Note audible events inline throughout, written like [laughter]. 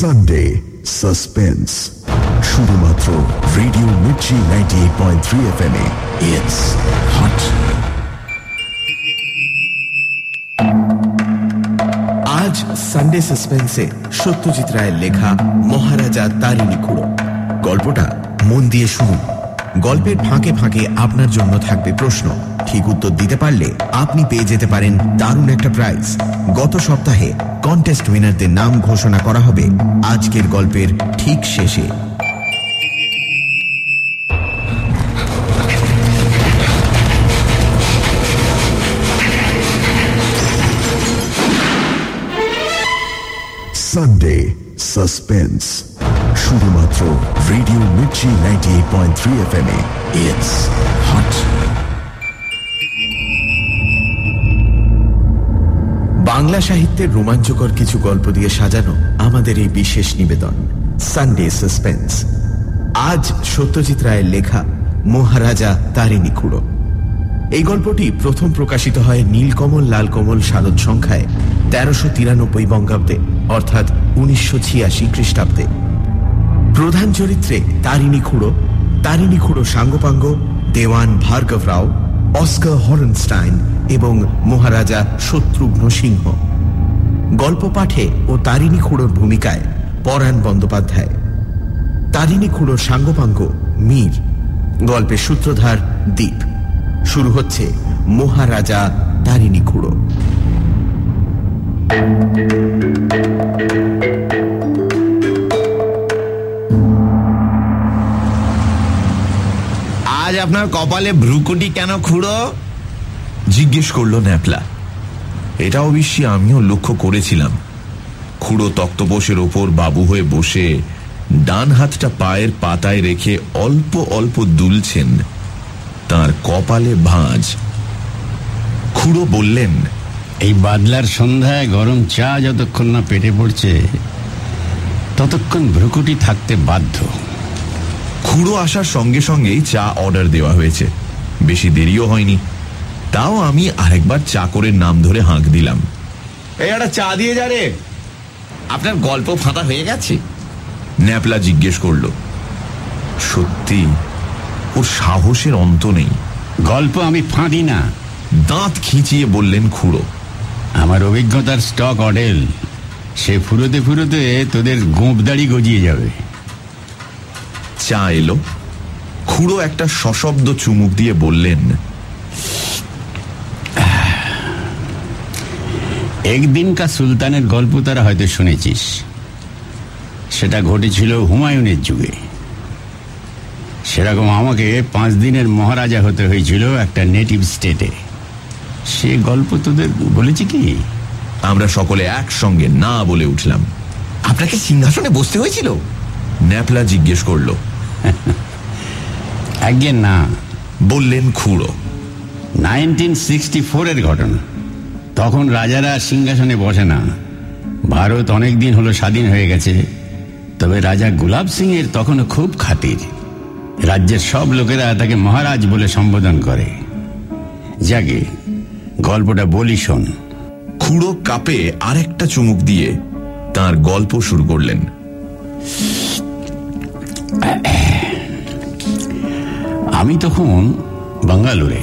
Sunday suspense শুধুমাত্র radio Mirchi ninety eight point three F M it's hot আজ Sunday সাসপেন্সে সত্যজিৎ রায়ের লেখা মহারাজা তারিণী খুঁড়ো। গল্পটা মন দিয়ে শুনুন। গল্পের ফাঁকে ফাঁকে আপনার জন্য থাকবে প্রশ্ন। ঠিক উত্তর দিতে পারলে আপনি পেয়ে যেতে পারেন দারুণ একটা প্রাইজ গত সপ্তাহে কন্টেস্ট উইনারদের নাম ঘোষণা করা হবে আজকের গল্পের ঠিক শেষে। সানডে সাসপেন্স শুধুমাত্র radio Mirchi ninety eight point three F M it's hot Bangla সাহিত্যের রোমাঞ্চকর কিছু গল্প দিয়ে সাজানো আমাদের এই বিশেষ নিবেদন সানডে সাসপেন্স আজ সত্যজিৎ রায়ের লেখা মহারাজা তারিণী খুঁড়ো। এই গল্পটি প্রথম প্রকাশিত হয় নীলকমল লালকমল শারদ সংখ্যায় তেরোশো তিরানব্বই বঙ্গাব্দে, অর্থাৎ উনিশশো ছিয়াশি খ্রিস্টাব্দে। প্রধান চরিত্রে তারিণী খুঁড়ো তারিণী খুঁড়ো সাঙ্গপাঙ্গ, দেওয়ান ভার্গব রাও অস্কার হরনস্টাইন এবং মহারাজা শত্রুঘ্ন সিংহ। গল্প পাঠে ও তারিণী খুঁড়োর ভূমিকায় পরাণ বন্দ্যোপাধ্যায়। তারিণী খুঁড়োর সাঙ্গপাঙ্গ মীর। গল্পের সূত্রধার দ্বীপ শুরু হচ্ছে মহারাজা তারিণী খুঁড়ো। আপনার কপালে ভ্রুকুটি কেন খুঁড়ো? জিজ্ঞেস করল ন্যাপলা। এটা অবশ্যই আমিও লক্ষ্য করেছিলাম। খুঁড়ো তক্তপোষের ওপর বাবু হয়ে বসে ডান হাতটা পায়ের পাতায় রেখে অল্প অল্প দুলছেন তার কপালে ভাঁজ। খুঁড়ো বললেন, এই বাদলার সন্ধ্যায় গরম চা যতক্ষণ না পেটে পড়ছে, ততক্ষণ ভ্রুকুটি থাকতে বাধ্য। খুঁড়ো আসার সঙ্গে সঙ্গেই চা অর্ডার দেওয়া হয়েছে। বেশি দেরিও হয়নি। তাও আমি আরেকবার চাকরের নাম ধরে হাঁক দিলাম। এই একটা চা দিয়ে যা রে। আপনার গল্প ফাঁকা হয়ে গেছে? ন্যাপলা জিজ্ঞেস করল। সত্যি ওর সাহসের অন্ত নেই। গল্প আমি ফাঁদি না। দাঁত খিঁচিয়ে বললেন খুঁড়ো। আমার অভিজ্ঞতার স্টক অডেল। সে ফুরোতে ফুরোতে তোদের গোঁপদাড়ি গজিয়ে যাবে। চা এলো। খুঁড়ো একটা সশব্দ চুমুক দিয়ে বললেন একদিনকা সুলতানের গল্প তারা হয়তো শুনেছিস। সেটা ঘটেছিল হুমায়ুনের যুগে। সেরকম আমাকে পাঁচ দিনের মহারাজা হতে হয়েছিল একটা নেটিভ স্টেটে সে গল্প তোদের বলেছি কি? আমরা সকলে একসঙ্গে না বলে উঠলাম। আপনাকে সিংহাসনে বসতে হয়েছিল? ন্যাপলা জিজ্ঞেস করল [laughs] একদিন না। বললেন খুঁড়ো। নাইনটিন সিক্সটি ফোরের ঘটনা। তখন রাজারা সিংহাসনে বসে না। ভারত অনেক দিন হলো স্বাধীন হয়ে গেছে। তবে রাজা গুলাব সিং এর তখনও খুব খাতির। রাজ্যের সব লোকেরা তাকে মহারাজ বলে সম্বোধন করে। যাকে গল্পটা বলি শোন। খুঁড়ো কাপে আরেকটা চুমুক দিয়ে তার গল্প শুরু করলেন। [laughs] আমি তখন বাঙ্গালোরে,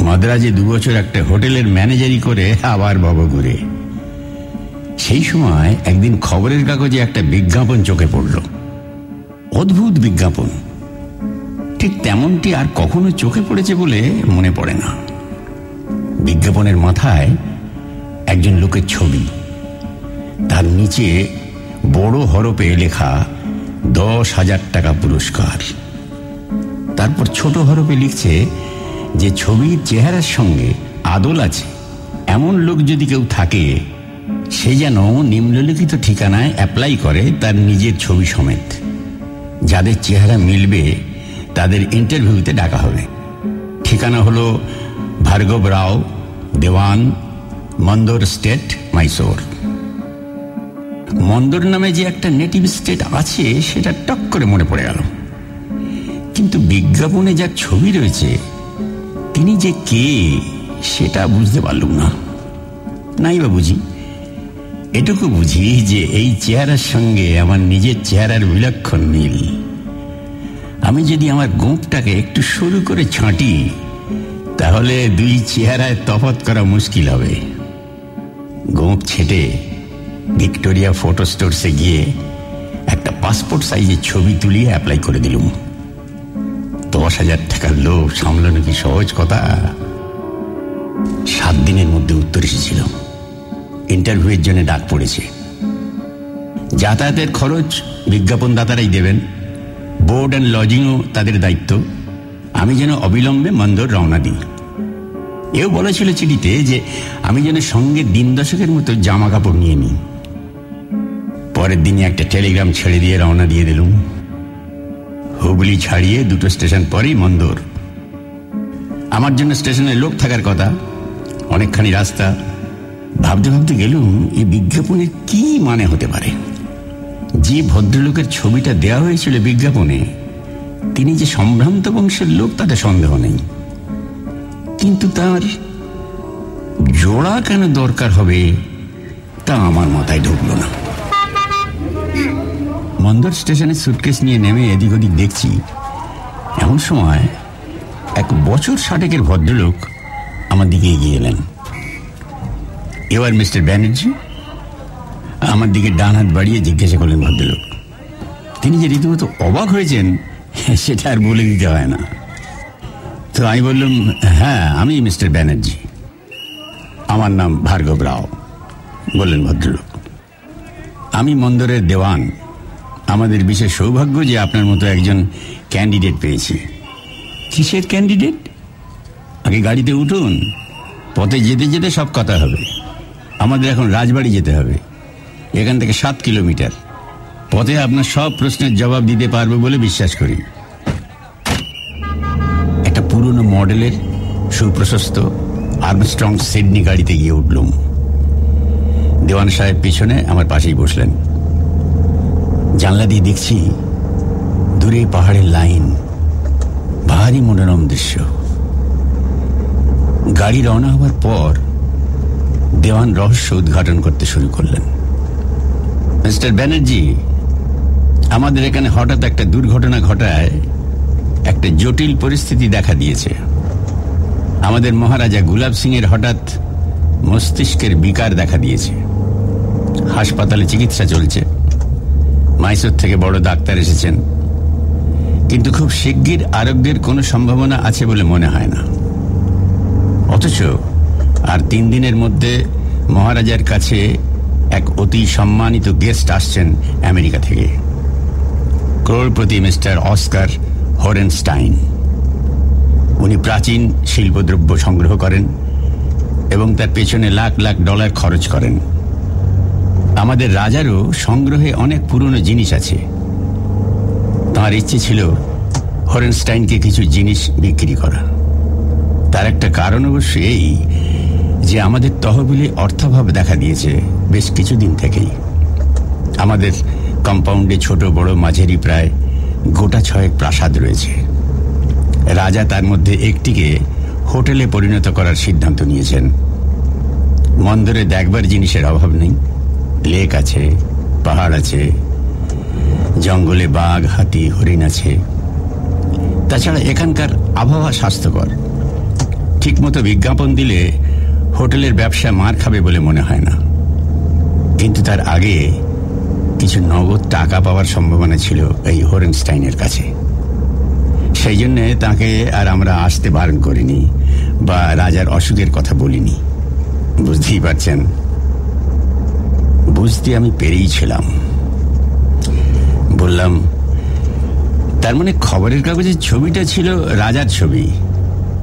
মাদ্রাজে দুবছর একটা হোটেলের ম্যানেজারি করে আবার ভবঘুরে সেই সময় একদিন খবরের কাগজে একটা বিজ্ঞাপন চোখে পড়ল। অদ্ভুত বিজ্ঞাপন। ঠিক তেমনটি আর কখনো চোখে পড়েছে বলে মনে পড়ে না। বিজ্ঞাপনের মাথায় একজন লোকের ছবি। তার নিচে বড় হরপে লেখা, দশ হাজার টাকা পুরস্কার। তারপর ছোট হরপে লিখছে যে ছবির চেহারার সঙ্গে আদল আছে। এমন লোক যদি কেউ থাকে, সে যেন নিম্নলিখিত ঠিকানায় অ্যাপ্লাই করে তার নিজের ছবি সমেত। যাদের চেহারা মিলবে, তাদের ইন্টারভিউতে ডাকা হবে। ঠিকানা হলো ভার্গব রাও, দেওয়ান, মন্দর স্টেট, মাইসোর। মন্দর নামে যে একটা নেটিভ স্টেট আছে, সেটা টক করে মনে পড়ে গেল। কিন্তু বিজ্ঞাপনে যার ছবি রয়েছে, তিনি যে কে, সেটা বুঝতে পারলুম না। নাই বা বুঝি এটুকু বুঝি যে এই চেহারার সঙ্গে আমার নিজের চেহারার বিলক্ষণ মিল। আমি যদি আমার গোঁপটাকে একটু শুরু করে ছাঁটি, তাহলে দুই চেহারায় তফাত করা মুশকিল হবে। গোঁপ ছেটে ভিক্টোরিয়া ফটো স্টোরসে গিয়ে একটা পাসপোর্ট সাইজের ছবি তুলিয়ে অ্যাপ্লাই করে দিলুম। দশ হাজার টাকার লোভ সামলানো কি সহজ কথা? সাত দিনের মধ্যে উত্তর এসেছিল। ইন্টারভিউয়ের জন্য ডাক পড়েছে। যাতায়াতের খরচ বিজ্ঞাপনদাতারাই দেবেন। বোর্ড অ্যান্ড লজিংও তাদের দায়িত্ব। আমি যেন অবিলম্বে মন্দর রওনা দিই। এও বলেছিল চিঠিতে যে আমি যেন সঙ্গে দিন দশকের মতো জামা কাপড় নিয়ে নিই। পরের দিনে একটা টেলিগ্রাম ছেড়ে দিয়ে রওনা দিয়ে দিলুম। হুগলি ছাড়িয়ে দুটো স্টেশন পরেই মন্দর। আমার জন্য স্টেশনে লোক থাকার কথা, অনেকখানি রাস্তা। ভাবতে ভাবতে গেলুম, এই বিজ্ঞাপনের কি মানে হতে পারে? যে ভদ্রলোকের ছবিটা দেয়া হয়েছিল বিজ্ঞাপনে, তিনি যে সম্ভ্রান্ত বংশের লোক, তাতে সন্দেহ নেই। কিন্তু তার জোড়া কেন দরকার হবে, তা আমার মাথায় ঢুকল না। মন্দর স্টেশনে সুটকেস নিয়ে নেমে এদিক ওদিক দেখছি, এমন সময় এক বছর ষাটেকের ভদ্রলোক আমার দিকে এগিয়ে এলেন। এবার মিস্টার ব্যানার্জি আমার দিকে ডান হাত বাড়িয়ে জিজ্ঞাসা করলেন ভদ্রলোক। তিনি যে রীতিমতো অবাক হয়েছেন, সেটা আর বলে দিতে হয় না। তো আমি বললাম হ্যাঁ আমি মিস্টার ব্যানার্জি। আমার নাম ভার্গব রাও, বললেন ভদ্রলোক। আমি মন্দরের দেওয়ান আমাদের বিশেষ সৌভাগ্য যে আপনার মতো একজন ক্যান্ডিডেট পেয়েছি। কিসের ক্যান্ডিডেট? আগে গাড়িতে উঠুন, পথে যেতে যেতে সব কথা হবে। আমাদের এখন রাজবাড়ি যেতে হবে। এখান থেকে সাত কিলোমিটার। পথে আপনার সব প্রশ্নের জবাব দিতে পারব বলে বিশ্বাস করি। একটা পুরনো মডেলের, সুপ্রশস্ত, আর্মস্ট্রং সিডনি গাড়িতে গিয়ে উঠলুম। দেওয়ান সাহেব পিছনে আমার পাশেই বসলেন। জানলা দিয়ে দেখছি দূরে পাহাড়ের লাইন, ভারী মনোরম দৃশ্য। গাড়ি রওনা হওয়ার পর দেওয়ান রহস্য উদ্ঘাটন করতে শুরু করলেন। মিস্টার ব্যানার্জি, আমাদের এখানে হঠাৎ একটা দুর্ঘটনা ঘটায় একটা জটিল পরিস্থিতি দেখা দিয়েছে। আমাদের মহারাজা গুলাব সিং এর হঠাৎ মস্তিষ্কের বিকার দেখা দিয়েছে। হাসপাতালে চিকিৎসা চলছে। মাইসোর থেকে বড় ডাক্তার এসেছেন। কিন্তু খুব শিগগির আরোগ্যের কোনো সম্ভাবনা আছে বলে মনে হয় না। অথচ আর তিন দিনের মধ্যে মহারাজার কাছে এক অতি সম্মানিত গেস্ট আসছেন আমেরিকা থেকে। ক্রোড়পতি মিস্টার অস্কার হরেনস্টাইন। উনি প্রাচীন শিল্পদ্রব্য সংগ্রহ করেন এবং তার পেছনে লাখ লাখ ডলার খরচ করেন। আমাদের রাজারও সংগ্রহে অনেক পুরনো জিনিস আছে। তার ইচ্ছে ছিল হরেনস্টাইনকে কিছু জিনিস বিক্রি করা। তার একটা কারণ অবশ্য এই যে আমাদের তহবিলে অর্থাভাব দেখা দিয়েছে বেশ কিছুদিন থেকেই। আমাদের কম্পাউন্ডে ছোট, বড় মাঝেরই প্রায় গোটা ছয়েক প্রাসাদ রয়েছে। রাজা তার মধ্যে একটিকে হোটেলে পরিণত করার সিদ্ধান্ত নিয়েছেন। মন্দরে দেখবার জিনিসের অভাব নেই। লেক আছে, পাহাড় আছে, জঙ্গলে বাঘ, হাতি, হরিণ আছে। তাছাড়া এখানকার আবহাওয়া স্বাস্থ্যকর। ঠিকমতো বিজ্ঞাপন দিলে হোটেলের ব্যবসা মার খাবে বলে মনে হয় না। কিন্তু তার আগে কিছু নগদ টাকা পাওয়ার সম্ভাবনা ছিল এই হোরেনস্টাইনের কাছে। সেই জন্যে তাকে আর আমরা আসতে বারণ করিনি বা রাজার অসুখের কথা বলিনি। বুঝতেই পারছেন? বুঝতে আমি পেরেই ছিলাম। বললাম, তার মানে খবরের কাগজের ছবিটা ছিল রাজার ছবি,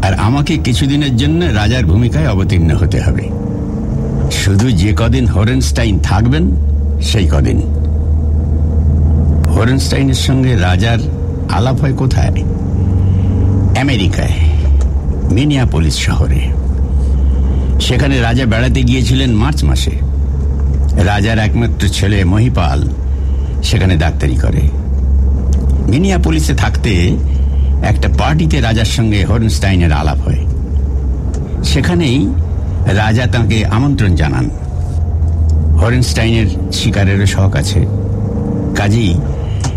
আর আমাকে কিছুদিনের জন্য রাজার ভূমিকায় অবতীর্ণ হতে হবে। শুধু যে কদিন হরেনস্টাইন থাকবেন, সেই কদিন। হরেনস্টাইনের সঙ্গে রাজার আলাপ হয় কোথায়? আমেরিকায়, মিনিয়াপোলিস শহরে। সেখানে রাজা বেড়াতে গিয়েছিলেন মার্চ মাসে। রাজার একমাত্র ছেলে মহিপাল সেখানে ডাক্তারি করে। মিনিয়া পুলিশে থাকতে একটা পার্টিতে রাজার সঙ্গে হর্নস্টাইনের আলাপ হয়। সেখানেই রাজা তাকে আমন্ত্রণ জানান। হরেনস্টাইনের শিকারেরও শখ আছে। কাজেই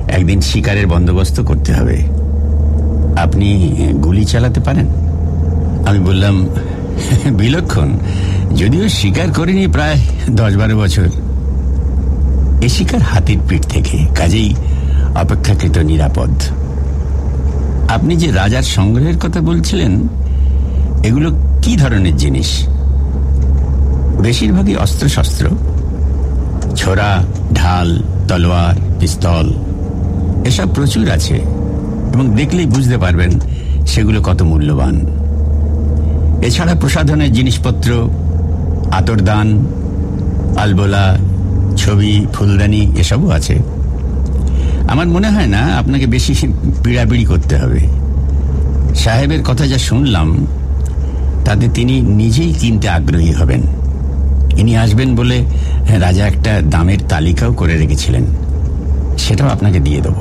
একদিন শিকারের বন্দোবস্ত করতে হবে। আপনি গুলি চালাতে পারেন? আমি বললাম, বিলক্ষণ। যদিও শিকার করিনি প্রায় দশ বারো বছর। এ শিকার হাতির পিঠ থেকে কাজেই অপেক্ষাকৃত নিরাপদ। আপনি যে রাজার সংগ্রহের কথা বলছিলেন, এগুলো কি ধরনের জিনিস? বেশিরভাগই অস্ত্রশস্ত্র। ছোড়া, ঢাল, তলোয়ার, পিস্তল, এসব প্রচুর আছে এবং দেখলেই বুঝতে পারবেন সেগুলো কত মূল্যবান। এছাড়া প্রসাধনের জিনিসপত্র আতরদান আলবোলা, ছবি, ফুলদানি এসবও আছে। আমার মনে হয় না আপনাকে বেশি পিড়াপিড়ি করতে হবে। সাহেবের কথা যা শুনলাম, তাতে তিনি নিজেই কিনতে আগ্রহী হবেন। ইনি আসবেন বলে রাজা একটা দামের তালিকাও করে রেখেছিলেন। সেটাও আপনাকে দিয়ে দেব।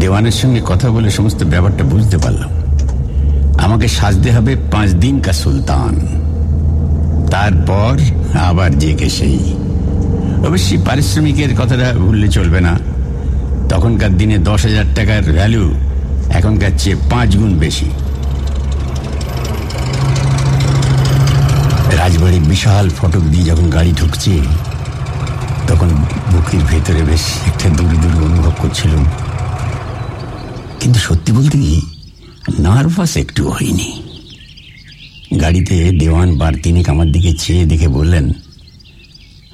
দেওয়ানের সঙ্গে কথা বলে সমস্ত ব্যাপারটা বুঝতে পারলাম। আমাকে সাজতে হবে পাঁচ দিন কা সুলতান। তারপর আবার জেগে সেই। অবশ্যই পারিশ্রমিকের কথাটা ভুললে চলবে না। তখনকার দিনে দশ হাজার টাকার ভ্যালু এখনকার চেয়ে পাঁচ গুণ বেশি। রাজবাড়ির বিশাল ফটক দিয়ে যখন গাড়ি ঢুকছে, তখন বুকের ভেতরে বেশ একটা দূরে দূরে অনুভব করছিলাম। কিন্তু সত্যি বলতে কি, নার্ভাস একটু হয়নি গাড়িতে দেওয়ান বার তিনেক আমার দিকে চেয়ে দেখে বললেন,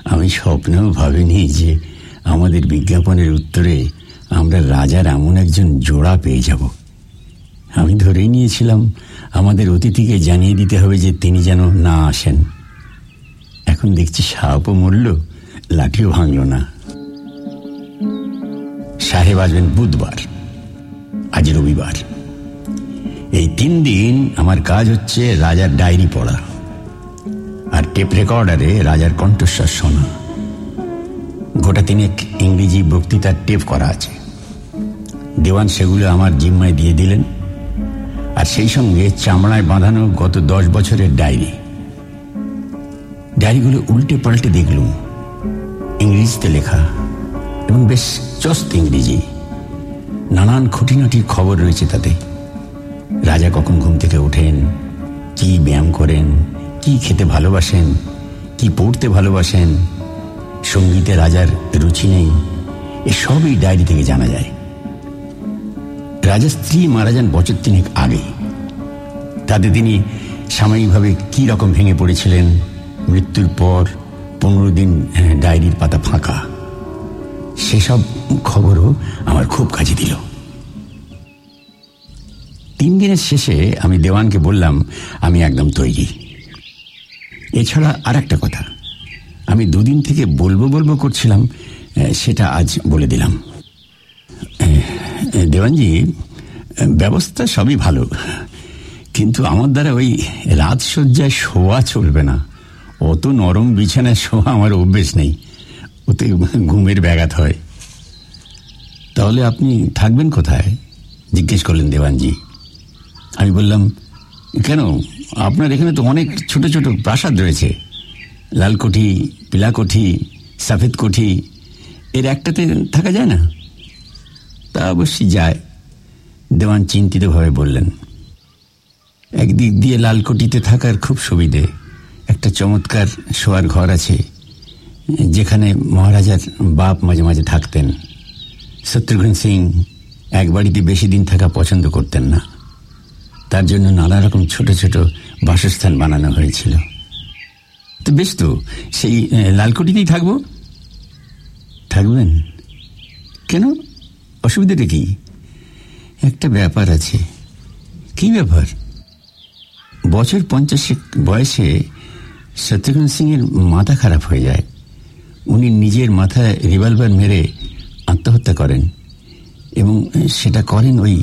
আমি স্বপ্নেও ভাবিনি যে আমাদের বিজ্ঞাপনের উত্তরে আমরা রাজার এমন একজন জোড়া পেয়ে যাব। আমি ধরেই নিয়েছিলাম, আমাদের অতিথিকে জানিয়ে দিতে হবে যে তিনি যেন না আসেন। এখন দেখছি সাপও মরল, লাঠিও ভাঙল না। সাহেব আসবেন বুধবার, আজ রবিবার। এই তিন দিন আমার কাজ হচ্ছে রাজার ডায়েরি পড়া আর টেপ রেকর্ডারে রাজার কণ্ঠস্বর শোনা। গোটা তিনেক ইংরেজি বক্তৃতার টেপ করা আছে। দেওয়ান সেগুলো আমার জিম্মায় দিয়ে দিলেন। আর সেই সঙ্গে চামড়ায় বাঁধানো গত দশ বছরের ডায়েরি। ডায়েরিগুলো উল্টে পাল্টে দেখলুম। ইংরেজিতে লেখা এবং বেশ চস্ত ইংরেজি। নানান খুঁটিনাটির খবর রয়েছে তাতে। রাজা কখন ঘুম থেকে ওঠেন? কি ব্যায়াম করেন? কি খেতে ভালোবাসেন? কি পড়তে ভালোবাসেন? সঙ্গীতে রাজার রুচি নেই। এসবই ডায়েরি থেকে জানা যায়। রাজা স্ত্রী মারা যান বছর তিনেক আগে। তাতে তিনি সাময়িকভাবে কি রকম ভেঙে পড়েছিলেন? মৃত্যুর পর পনেরো দিন ডায়েরির পাতা ফাঁকা। সেসব খবরও আমার খুব কাজে দিল। তিন দিনের শেষে আমি দেওয়ানকে বললাম, আমি একদম তৈরি। এছাড়া আর একটা কথা, আমি দুদিন থেকে বলব বলব করছিলাম, সেটা আজ বলে দিলাম। দেওয়ানজি, ব্যবস্থা সবই ভালো, কিন্তু আমার দ্বারা ওই রাজসজ্জায় শোয়া চলবে না। অত নরম বিছানায় শোয়া আমার অভ্যেস নেই, ওতে ঘুমের ব্যাঘাত হয়। তাহলে আপনি থাকবেন কোথায়? জিজ্ঞেস করলেন দেওয়ানজি। আমি বললাম, কেন? আপনার এখানে তো অনেক ছোট ছোট প্রাসাদ রয়েছে। লালকঠি, পিলাকঠি সাফেদ কঠি এর একটাতে থাকা যায় না? তা অবশ্যই যায়। দেওয়ান চিন্তিতভাবে বললেন একদিক দিয়ে লালকটিতে থাকার খুব সুবিধে। একটা চমৎকার শোয়ার ঘর আছে, যেখানে মহারাজার বাপ মাঝে মাঝে থাকতেন। শত্রুঘ্ন সিং এক বাড়িতে বেশি দিন থাকা পছন্দ করতেন না। তার জন্য নানা রকম ছোট ছোট বাসস্থান বানানো হয়েছিল। তো বেশ তো, সেই লালকুটিতেই থাকব? থাকবেন? কেন? অসুবিধাটা কি? একটা ব্যাপার আছে। কি ব্যাপার? বছর পঞ্চাশেক বয়সে শত্রুঘ্ন সিংয়ের মাথা খারাপ হয়ে যায়। উনি নিজের মাথায় রিভলভার মেরে আত্মহত্যা করেন এবং সেটা করেন ওই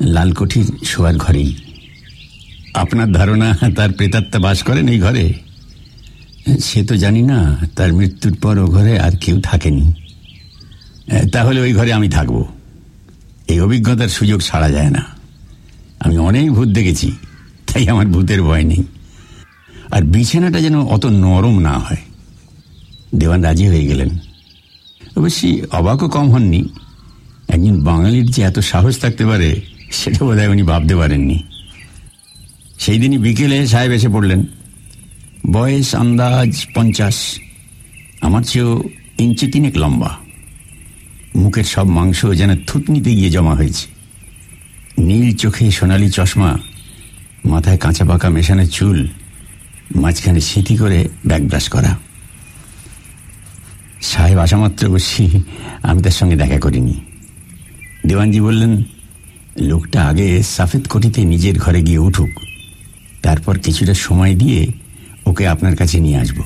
লালকঠির শোয়ার ঘরেই। আপনার ধারণা তার প্রেতাত্মা বাস করেন এই ঘরে? সে তো জানি না, তার মৃত্যুর পর ও ঘরে আর কেউ থাকেনি। তাহলে ওই ঘরে আমি থাকব। এই অভিজ্ঞতার সুযোগ ছাড়া যায় না। আমি অনেক ভূত দেখেছি, তাই আমার ভূতের ভয় নেই। আর বিছানাটা যেন অত নরম না হয়। দেওয়ান রাজি হয়ে গেলেন। অবশ্যই অবাকও কম হননি। একজন বাঙালির যে এত সাহস থাকতে পারে, সেটা বোধ উনি ভাবতে পারেননি। সেই দিনই বিকেলে সাহেব এসে পড়লেন। বয়স আন্দাজ পঞ্চাশ। আমার চেয়েও ইঞ্চি তিনেক লম্বা। মুখের সব মাংস যেন থুতনিতে গিয়ে জমা হয়েছে। নীল চোখে সোনালি চশমা, মাথায় কাঁচা পাকা মেশানো চুল, মাঝখানে স্মৃতি করে ব্যাগ ব্রাশ করা। সাহেব আসামাত্র বসি আমি তার সঙ্গে দেখা করিনি। দেওয়ানজি বললেন, লোকটা আগে সাফেদ কোটিতে নিজের ঘরে গিয়ে উঠুক। তারপর কিছুটা সময় দিয়ে ওকে আপনার কাছে নিয়ে আসব।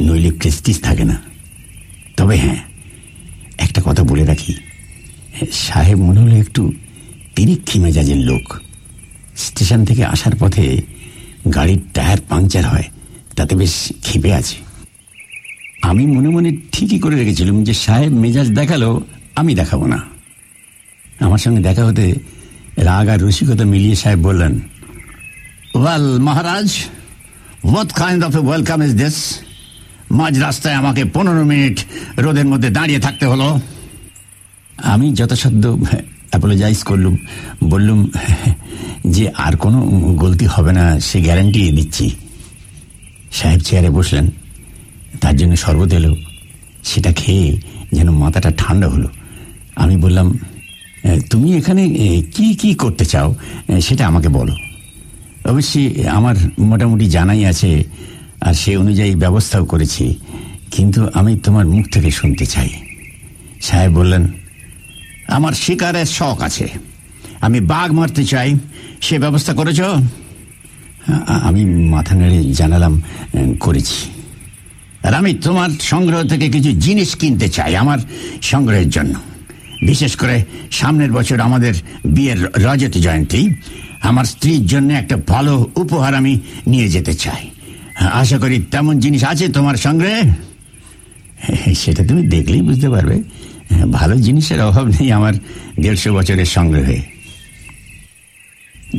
নইলে প্রেস্টিস থাকে না। তবে হ্যাঁ একটা কথা বলে রাখি। সাহেব মনে হলো একটু তিরিক্ষি মেজাজের লোক। স্টেশন থেকে আসার পথে গাড়ির টায়ার পাংচার হয়, তাতে বেশ ক্ষেপে আছে। আমি মনে মনে ঠিকই করে রেখেছিলাম যে সাহেব মেজাজ দেখাল, আমি দেখাবো না। আমার সঙ্গে দেখা হতে রাগ আর রসিকতা মিলিয়ে সাহেব বললেন well Maharaj what kind of a welcome is this মাঝ রাস্তায় আমাকে পনেরো মিনিট রোদের মধ্যে দাঁড়িয়ে থাকতে হলো। আমি যথাসাধ্য অ্যাপোলোজাইজ করলুম, বললুম যে আর কোনো গলতি হবে না, সে গ্যারান্টি দিচ্ছি। সাহেব চেয়ারে বসলেন, তার জন্য শরবত এলো, সেটা খেয়ে যেন মাথাটা ঠান্ডা হলো। আমি বললাম তুমি এখানে কি কি করতে চাও? সেটা আমাকে বলো। অবশ্যই আমার মোটামুটি জানাই আছে, আর সে অনুযায়ী ব্যবস্থাও করেছি। কিন্তু আমি তোমার মুখ থেকে শুনতে চাই। সাহেব বললেন, আমার শিকারের শখ আছে। আমি বাঘ মারতে চাই। সে ব্যবস্থা করেছ? আমি মাথা নেড়ে জানালাম করেছি। আর আমি তোমার সংগ্রহ থেকে কিছু জিনিস কিনতে চাই আমার সংগ্রহের জন্য। বিশেষ করে সামনের বছর আমাদের বিয়ের রজত জয়ন্তী। আমার স্ত্রীর জন্য একটা ভালো উপহার আমি নিয়ে যেতে চাই। আশা করি তেমন জিনিস আছে তোমার সংগ্রহে সেটা তুমি দেখলেই বুঝতে পারবে। ভালো জিনিসের অভাব নেই আমার দেড়শো বছরের সংগ্রহে।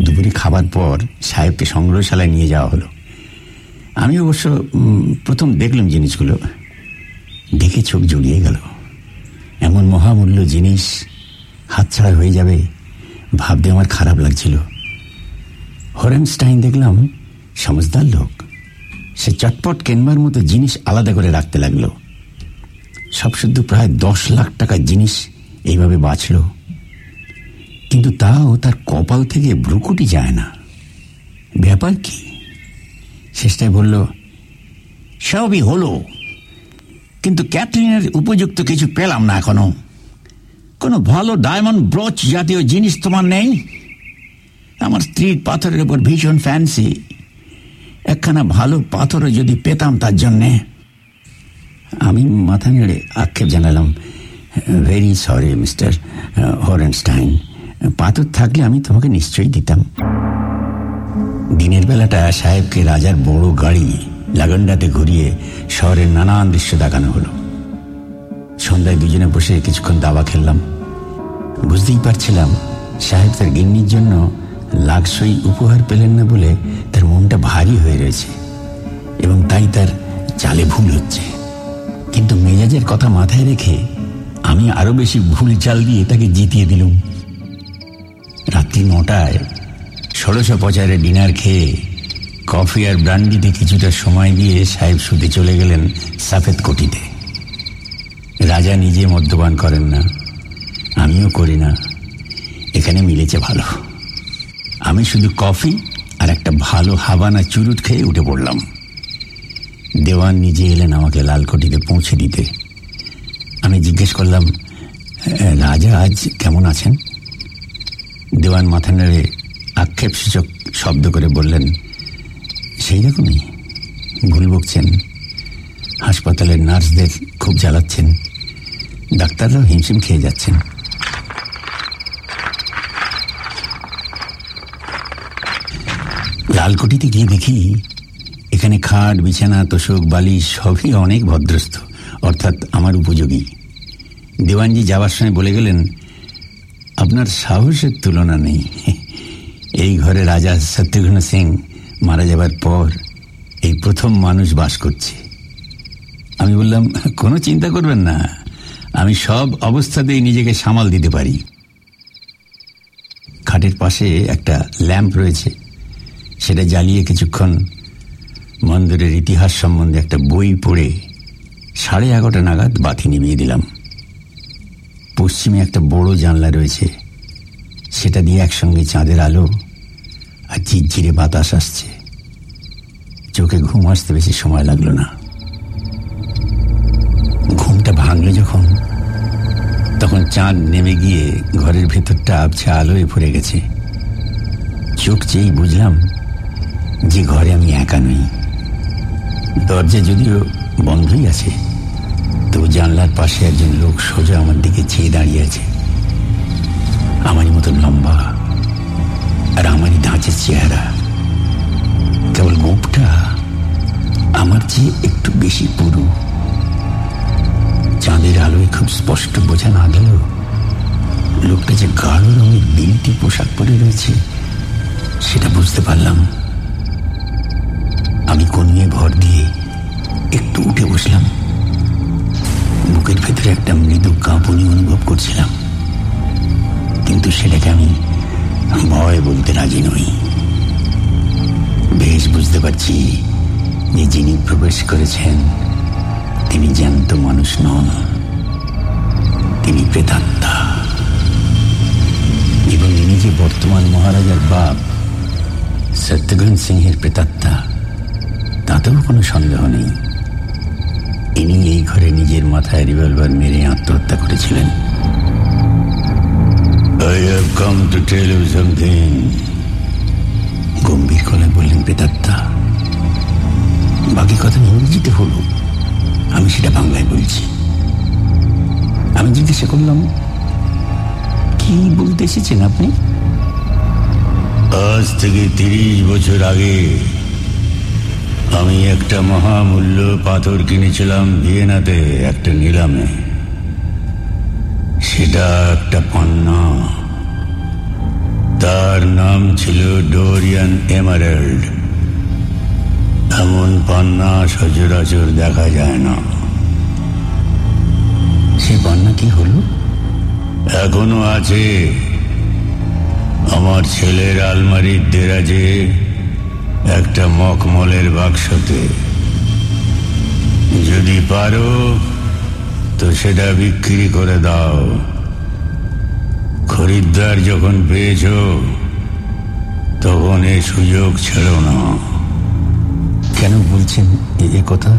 দুপুরে খাবার পর সাহেবকে সংগ্রহশালায় নিয়ে যাওয়া হলো। আমি অবশ্য প্রথম দেখলাম জিনিসগুলো। দেখে চোখ জড়িয়ে গেল। এমন মহামূল্য জিনিস, হাতছাড়া হয়ে যাবে, ভাবতে আমার খারাপ লাগছিল। হরেনস্টাইন দেখলাম সমজদার লোক। সে চটপট কেনবার মতো জিনিস আলাদা করে রাখতে লাগল। সব শুদ্ধ প্রায় দশ লাখ টাকার জিনিস এইভাবে বাঁচল। কিন্তু তাও তার কপাল থেকে ভ্রুকুটি যায় না। ব্যাপার কি? শেষটায় বলল, সবই হলো। কিন্তু ক্যাথরিনের উপযুক্ত কিছু পেলাম না এখনও। কোনো ভালো ডায়মন্ড ব্রচ জাতীয় জিনিস তোমার নেই? আমার স্ত্রীর পাথরের উপর ভীষণ ফ্যান্সি একখানা ভালো পাথরও যদি পেতাম তার জন্যে। আমি মাথা নেড়ে আক্ষেপ জানালাম ভেরি সরি মিস্টার হরেনস্টাইন পাথর থাকলে আমি তোমাকে নিশ্চয়ই দিতাম। দিনের বেলাটা সাহেবকে রাজার বড় গাড়ি লাগান্ডাতে ঘুরিয়ে শহরের নানান দৃশ্য দেখানো হলো। সন্ধ্যায় দুজনে বসে কিছুক্ষণ দাবা খেললাম। বুঝতেই পারছিলাম সাহেব তার গিন্নির জন্য লাকসই উপহার পেলেন না বলে তার মনটা ভারী হয়ে রয়েছে এবং তাই তার চালে ভুল হচ্ছে। কিন্তু মেজাজের কথা মাথায় রেখে আমি আরও বেশি ভুল চাল দিয়ে তাকে জিতিয়ে দিলুম। রাত্রি নটায় ষোড়শ পচারে ডিনার খেয়ে কফি আর ব্রান্ডিতে কিছুটা সময় দিয়ে সাহেব শুতে চলে গেলেন সাফেদ কোটিতে। রাজা নিজে মদ্যপান করেন না, আমিও করি না। এখানে মিলেছে ভালো। আমি শুধু কফি আর একটা ভালো হাবানা চুরুট খেয়ে উঠে পড়লাম। দেওয়ান নিজে এলেন আমাকে লালকটিতে পৌঁছে দিতে। আমি জিজ্ঞেস করলাম রাজা আজ কেমন আছেন? দেওয়ান মাথা নেড়ে আক্ষেপ সূচক শব্দ করে বললেন, সেই রকমই। ভুল বকছেন। হাসপাতালের নার্সদের খুব জ্বালাচ্ছেন। ডাক্তাররাও হিমশিম খেয়ে যাচ্ছেন। লালকুটিতে গিয়ে দেখি, এখানে খাট, বিছানা, তোষক, বালিশ, সবই অনেক ভদ্রস্থ, অর্থাৎ আমার উপযোগী। দেওয়ানজি যাওয়ার সময় বলে গেলেন, আপনার সাহসের তুলনা নেই। এই ঘরে রাজা সত্যঘ্ন সিং মারা যাবার পর এই প্রথম মানুষ বাস করছে। আমি বললাম, কোনো চিন্তা করবেন না। আমি সব অবস্থাতেই নিজেকে সামাল দিতে পারি। খাটের পাশে একটা ল্যাম্প রয়েছে। সেটা জ্বালিয়ে কিছুক্ষণ মন্দিরের ইতিহাস সম্বন্ধে একটা বই পড়ে সাড়ে এগারোটা নাগাদ বাতি নিভিয়ে দিলাম। পশ্চিমে একটা বড় জানলা রয়েছে। সেটা দিয়ে একসঙ্গে চাঁদের আলো আর ঝিরঝিরে বাতাস আসছে। চোখে ঘুম আসতে বেশি সময় লাগল না। ঘুমটা ভাঙলো যখন, তখন চাঁদ নেমে গিয়ে ঘরের ভেতরটা আবছা আলোয় ভরে গেছে। চোখ চেয়েই বুঝলাম যে ঘরে আমি একা নই, দরজা যদিও বন্ধই আছে, তবু জানলার পাশে একজন লোক সোজা আমার দিকে চেয়ে দাঁড়িয়ে আছে। আমারই মতন লম্বা আর আমারই ধাঁচের চেহারা। কেবল গোপটা আমার চেয়ে একটু বেশি পুরু। চাঁদের আলোয় খুব স্পষ্ট বোঝা না গেল লোকটা যে গাঢ় রঙের বিলটি পোশাক পরে রয়েছে, সেটা বুঝতে পারলাম। কনিয়ে ভর দিয়ে একটু উঠে বসলাম। বুকের ভেতরে একটা মৃদু কাঁপুনি অনুভব করছিলাম। কিন্তু সেটাকে আমি ভয় বলতে রাজি নই। বেশ বুঝতে পারছি যে যিনি প্রবেশ করেছেন, তিনি জ্যান্ত মানুষ নন। তিনি প্রেতাত্মা। এবং ইনি যে বর্তমান মহারাজার বাপ সত্যগণ সিংহের প্রেতাত্মা। তাতেও কোনো সন্দেহ নেই। ইনি এই ঘরে নিজের মাথায় রিভলভার মেরে আত্মহত্যা করেছিলেন। I have come to tell you something. গম্ভীর গলায় বললেন প্রেতাত্মা বাকি কথা ইংরেজিতে হলো আমি সেটা বাংলায় বলছি। আমি জিজ্ঞাসা করলাম কি বলতে এসেছেন আপনি? আজ থেকে তিরিশ বছর আগে আমি একটা মহামূল্য পাথর কিনেছিলাম ভিয়েনাতে একটা নিলামে। সেটা একটা পণ্যা। তার নাম ছিল ডোরিয়ান এমারেল্ড। এমন পান্না সচরাচর দেখা যায় না। সে পান্না কি হলো? এখনও আছে। আমার ছেলের আলমারির দেরাজে একটা মকমলের বাক্সতে। যদি পারো তো সেটা বিক্রি করে দাও। খরিদ্দার যখন পেয়েছ তখন এ সুযোগ ছেড়ো না। কেন বলছেন এ কথা?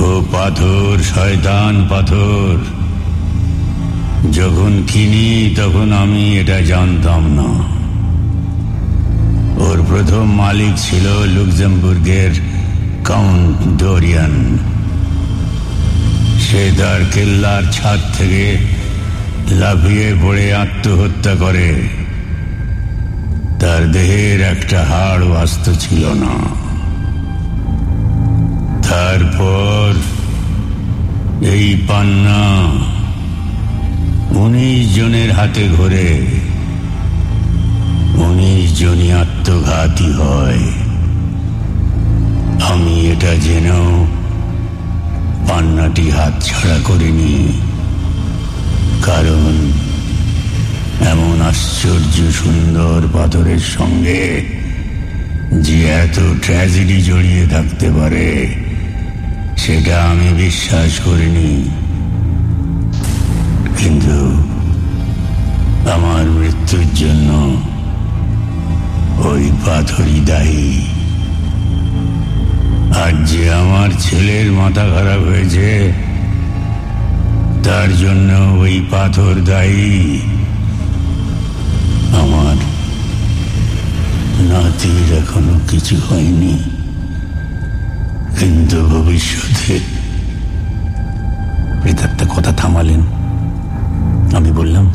ও পাথর শয়তান পাথর যখন কিনি তখন আমি এটা জানতাম না। ওর প্রথম মালিক ছিল লুক্সেমবুর্গের কাউন্ট ডোরিয়ান। সে তার কেল্লার ছাদ থেকে লাফিয়ে পড়ে আত্মহত্যা করে। তার দেহের একটা হাড় বাস্ত ছিল না। তারপর এই পান্না উনিশ জনের হাতে ঘোরে। উনিশ জনই আত্মঘাতী হয়। আমি এটা জেনেও পান্নাটি হাত ছাড়া করিনি। কারণ এমন আশ্চর্য সুন্দর পাথরের সঙ্গে যে এত ট্র্যাজেডি জড়িয়ে থাকতে পারে, সেটা আমি বিশ্বাস করিনি। কিন্তু আমার মৃত্যুর জন্য ওই পাথরই দায়ী। আর যে আমার ছেলের মাথা খারাপ হয়েছে, তার জন্য ওই পাথর দায়ী আমার। নাতির এখনও কিছু হয়নি, কিন্তু ভবিষ্যতে প্রেতাত্মা কথা থামালেন। আমি বললাম,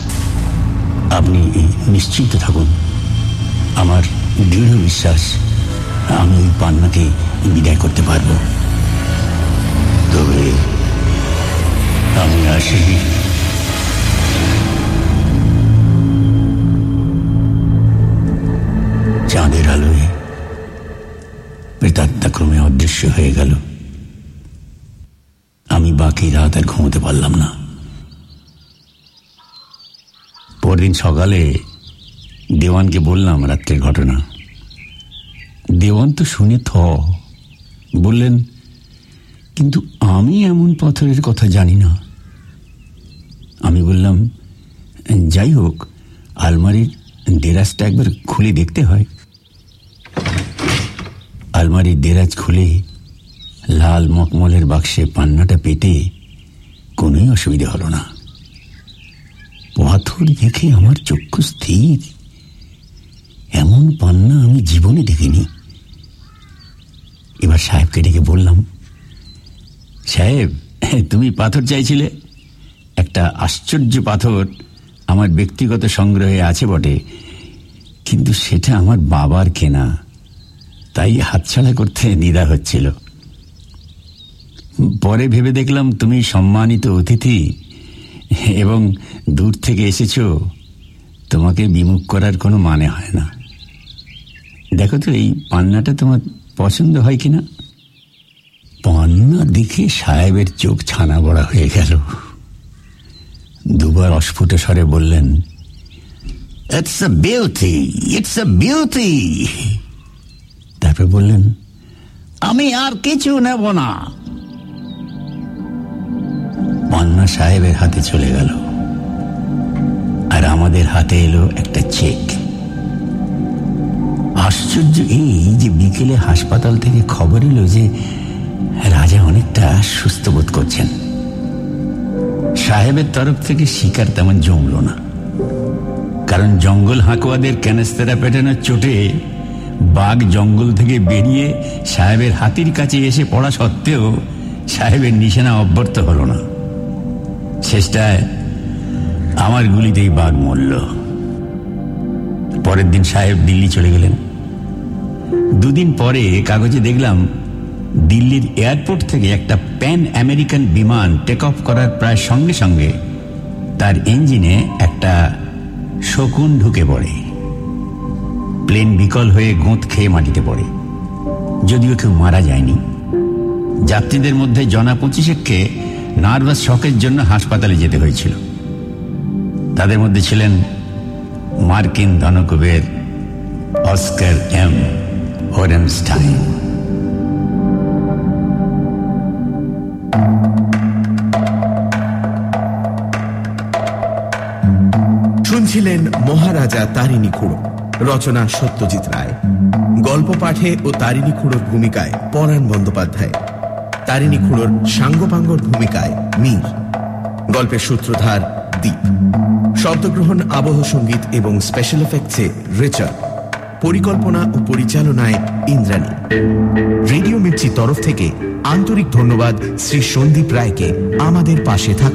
আপনি নিশ্চিন্ত থাকুন। আমার দৃঢ় বিশ্বাস আমি ওই পান্নাকে বিদায় করতে পারব। তবে আমি আসি। চাঁদের আলোয় প্রেতাত্মা ক্রমে অদৃশ্য হয়ে গেল। আমি বাকি রাত আর ঘুমোতে পারলাম না। পরদিন সকালে দেওয়ানকে বললাম রাত্রের ঘটনা। দেওয়ান তো শুনে থ। বললেন, কিন্তু আমি এমন পাথরের কথা জানি না। আমি বললাম, যাই হোক, আলমারির দেরাজটা একবার খুলে দেখতে হয়। আলমারির দেরাজ খুলে লাল মকমলের বাক্সে পান্নাটা পেতে কোনোই অসুবিধা হলো না। পাথর দেখে আমার চক্ষু স্থির। এমন পান্না আমি জীবনে দেখিনি। এবার সাহেবকে ডেকে বললাম, সাহেব, তুমি পাথর চাইছিলে? একটা আশ্চর্য পাথর আমার ব্যক্তিগত সংগ্রহে আছে বটে, কিন্তু সেটা আমার বাবার কেনা। তাই হাতছাড়া করতে দ্বিধা হচ্ছিল। পরে ভেবে দেখলাম তুমি সম্মানিত অতিথি এবং দূর থেকে এসেছ। তোমাকে বিমুখ করার কোনো মানে হয় না। দেখো তো, এই পান্নাটা তোমার পছন্দ হয় কিনা? পান্না দেখে সাহেবের চোখ ছানা বড়া হয়ে গেল। দুবার অস্ফুট স্বরে বললেন it's a beauty it's a beauty তারপর বললেন, আমি আর কিছু নেব না। পান্না সাহেবের হাতে চলে গেল। আর আমাদের হাতে এলো একটা চেক। আশ্চর্য এই যে বিকেলে হাসপাতাল থেকে খবর এলো যে রাজা অনেকটা সুস্থ বোধ করছেন। সাহেবের তরফ থেকে শিকার তেমন জমল না। কারণ জঙ্গল হাঁকুয়াদের ক্যানেস্তেরা পেটানোর চোটে বাঘ জঙ্গল থেকে বেরিয়ে সাহেবের হাতির কাছে এসে পড়া সত্ত্বেও সাহেবের নিশানা অব্যর্থ হল না। শেষটায় আমার গুলিতেই বাঘ মরল। পরের দিন সাহেব দিল্লি চলে গেলেন। দুদিন পরে কাগজে দেখলাম দিল্লির এয়ারপোর্ট থেকে একটা প্যান আমেরিকান বিমান টেক অফ করার প্রায় সঙ্গে সঙ্গে তার ইঞ্জিনে একটা শকুন ঢুকে পড়ে। প্লেন বিকল হয়ে গোঁত খেয়ে মাটিতে পড়ে। যদিও কেউ মারা যায়নি। যাত্রীদের মধ্যে জনা পঁচিশেককে নার্ভাস শকের জন্য হাসপাতালে যেতে হয়েছিল। তাদের মধ্যে ছিলেন মার্কিন ধনকুবের অস্কার এম। হোরেনস্টাইন শুনছিলেন মহারাজা তারিণী খুঁড়ো, রচনা সত্যজিৎ রায়। গল্প পাঠে ও তারিণী খুঁড়োর ভূমিকায় পরাণ বন্দ্যোপাধ্যায়। তারিণী খুঁড়োর সাঙ্গপাঙ্গর ভূমিকায় মীর। গল্পের সূত্রধার দ্বীপ শব্দগ্রহণ, আবহ সংগীত এবং স্পেশাল এফেক্টসে রিচার্ড। পরিকল্পনা ও পরিচালনায় ইন্দ্রাণী। রেডিও মির্চির তরফ থেকে আন্তরিক ধন্যবাদ শ্রী সন্দীপ রায়কে আমাদের পাশে থাকা